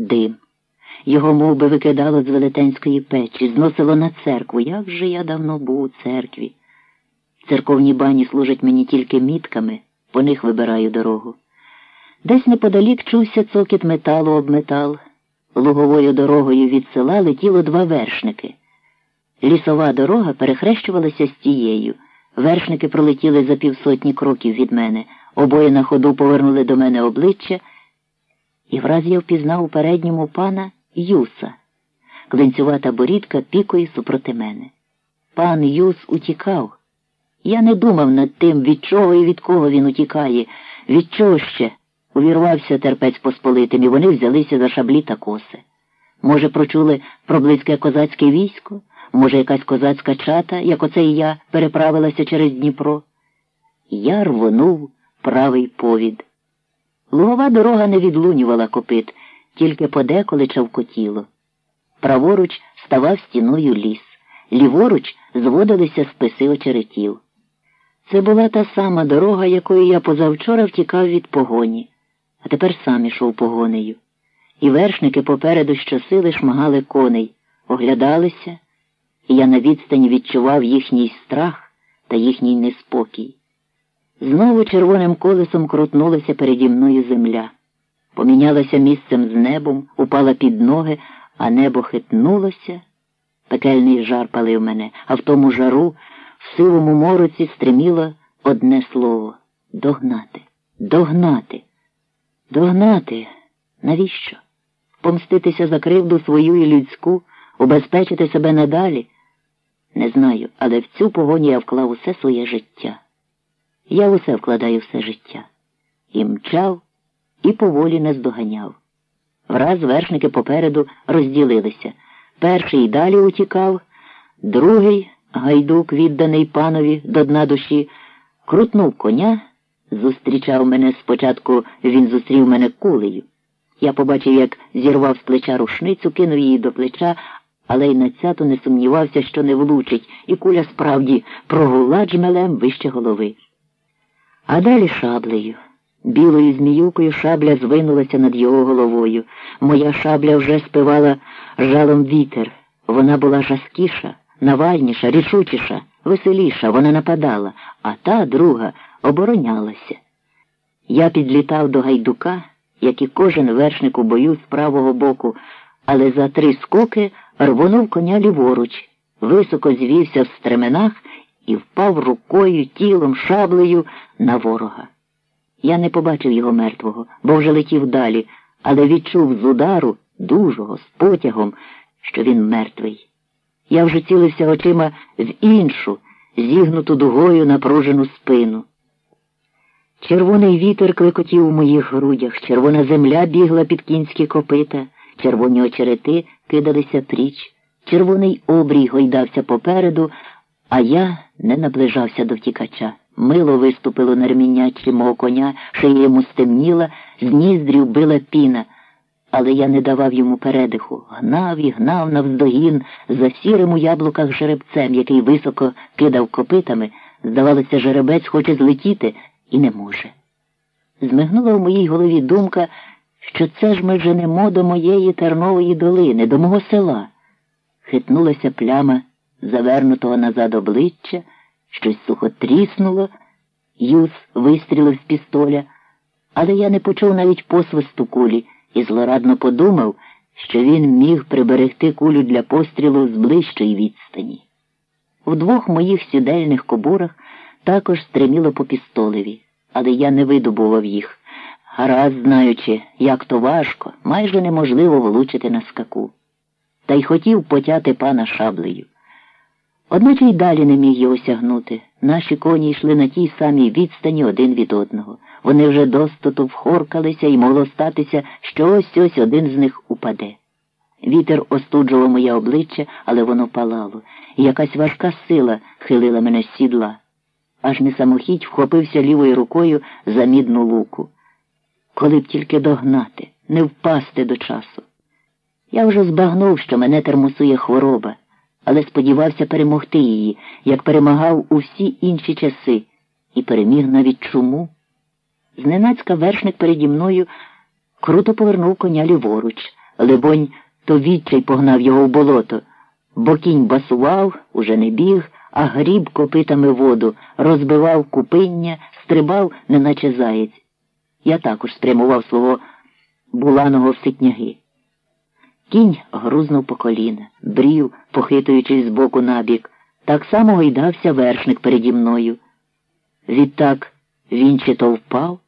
дим. Його мов би, викидало з велетенської печі, зносило на церкву. Як же я давно був у церкві? Церковні бані служать мені тільки мітками, по них вибираю дорогу. Десь неподалік чувся цокіт металу об метал. Луговою дорогою від села летіло два вершники. Лісова дорога перехрещувалася з тією. Вершники пролетіли за півсотні кроків від мене, обоє на ходу повернули до мене обличчя, і враз я впізнав у передньому пана Юса, клинцювата борідка пікою супроти мене. Пан Юс утікав. Я не думав над тим, від чого і від кого він утікає, від чого ще. Увірвався терпець посполитим, і вони взялися за шаблі та коси. Може, прочули про близьке козацьке військо? Може, якась козацька чата, як оце і я, переправилася через Дніпро? Я рвонув правий повід. Лугова дорога не відлунювала копит, тільки подеколи чавкотіло. Праворуч ставав стіною ліс, ліворуч зводилися списи очеретів. Це була та сама дорога, якою я позавчора втікав від погоні, а тепер сам ішов погонею. І вершники попереду щосили шмагали коней, оглядалися, і я на відстані відчував їхній страх та їхній неспокій. Знову червоним колесом крутнулася переді мною земля, помінялася місцем з небом, упала під ноги, а небо хитнулося. Пекельний жар палив мене, а в тому жару в сивому мороці стриміло одне слово догнати, догнати, догнати. Навіщо? Помститися за кривду свою і людську, убезпечити себе надалі? Не знаю, але в цю погоню я вклав усе своє життя. Я в усе вкладаю все життя. І мчав, і поволі не здоганяв. Враз вершники попереду розділилися. Перший далі утікав, другий, гайдук, відданий панові до дна душі, крутнув коня, зустрічав мене спочатку, він зустрів мене кулею. Я побачив, як зірвав з плеча рушницю, кинув її до плеча, але й на цяту не сумнівався, що не влучить, і куля справді прогула джмелем вище голови. А далі шаблею. Білою зміюкою шабля звинулася над його головою. Моя шабля вже спивала жалом вітер. Вона була жаскіша, навальніша, рішучіша, веселіша, вона нападала, а та друга оборонялася. Я підлітав до гайдука, як і кожен вершник у бою з правого боку, але за три скоки рвонув коня ліворуч, високо звівся в стременах і впав рукою, тілом, шаблею на ворога. Я не побачив його мертвого, бо вже летів далі, але відчув з удару, дужого, з потягом, що він мертвий. Я вже цілився очима в іншу, зігнуту дугою напружену спину. Червоний вітер клекотів у моїх грудях, червона земля бігла під кінські копита, червоні очерети кидалися пріч, червоний обрій гойдався попереду, а я не наближався до втікача. Мило виступило на ремінячі мого коня, шия йому стемніла, з ніздрів била піна, але я не давав йому передиху, гнав і гнав навздогін за сірим у яблуках жеребцем, який високо кидав копитами. Здавалося, жеребець хоче злетіти і не може. Змигнула в моїй голові думка, що це ж ми женемо до моєї тернової долини, до мого села. Хитнулася пляма завернутого назад обличчя, щось сухо тріснуло, Юс вистрілив з пістоля, але я не почув навіть посвисту кулі і злорадно подумав, що він міг приберегти кулю для пострілу з ближчої відстані. В двох моїх сідельних кобурах також стриміло по пістолеві, але я не видобував їх, гаразд знаючи, як то важко, майже неможливо влучити на скаку. Та й хотів потяти пана шаблею. Одначе й далі не міг його сягнути. Наші коні йшли на тій самій відстані один від одного. Вони вже достоту вхоркалися і могло статися, що ось ось один з них упаде. Вітер остуджував моє обличчя, але воно палало, і якась важка сила хилила мене з сідла. Аж не самохідь вхопився лівою рукою за мідну луку. Коли б тільки догнати, не впасти до часу. Я вже збагнув, що мене термосує хвороба але сподівався перемогти її, як перемагав у всі інші часи, і переміг навіть чуму. Зненацька вершник переді мною круто повернув коня ліворуч, Либонь, то відчай погнав його в болото, бо кінь басував, уже не біг, а гріб копитами воду, розбивав купиння, стрибав, неначе заєць. Я також спрямував свого буланого в ситняги. Кінь грузнув по коліна, брів, похитуючись з боку набік. Так само гойдався вершник переді мною. Відтак він чи то впав,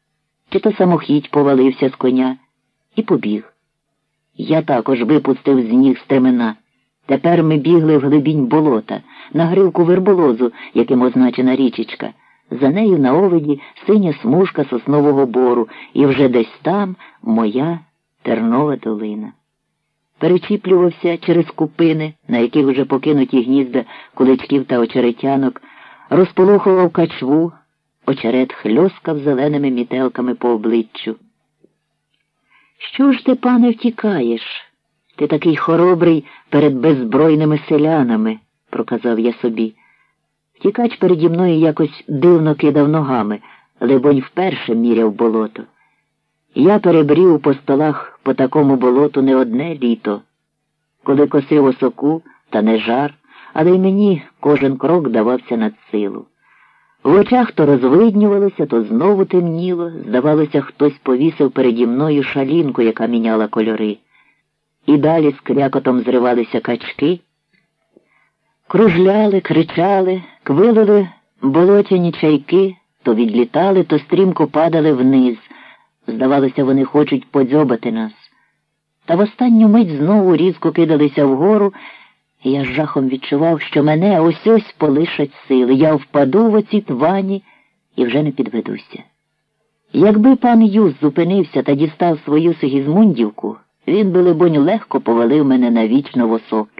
чи то самохідь повалився з коня і побіг. Я також випустив з ніг стремена. Тепер ми бігли в глибінь болота, на гривку верболозу, яким означена річечка. За нею на овиді синя смужка соснового бору, і вже десь там моя тернова долина. Перечіплювався через купини, на яких вже покинуті гнізда куличків та очеретянок, розполохував качву, очерет хльоскав зеленими мітелками по обличчю. Що ж ти, пане, втікаєш? Ти такий хоробрий перед беззбройними селянами, проказав я собі. Втікач переді мною якось дивно кидав ногами, либонь вперше міряв болото. Я перебрів по столах по такому болоту не одне літо, коли косив осоку, та не жар, але й мені кожен крок давався над силу. В очах то розвиднювалося, то знову темніло, здавалося, хтось повісив переді мною шалінку, яка міняла кольори. І далі з крякотом зривалися качки, кружляли, кричали, квилили болотяні чайки, то відлітали, то стрімко падали вниз. Здавалося, вони хочуть подзьобати нас. Та в останню мить знову різко кидалися вгору, і я з жахом відчував, що мене ось ось полишать сили. Я впаду в оці твані і вже не підведуся. Якби пан Юз зупинився та дістав свою Сигізмундівку, він би, либонь, легко повалив мене навічно в осоки.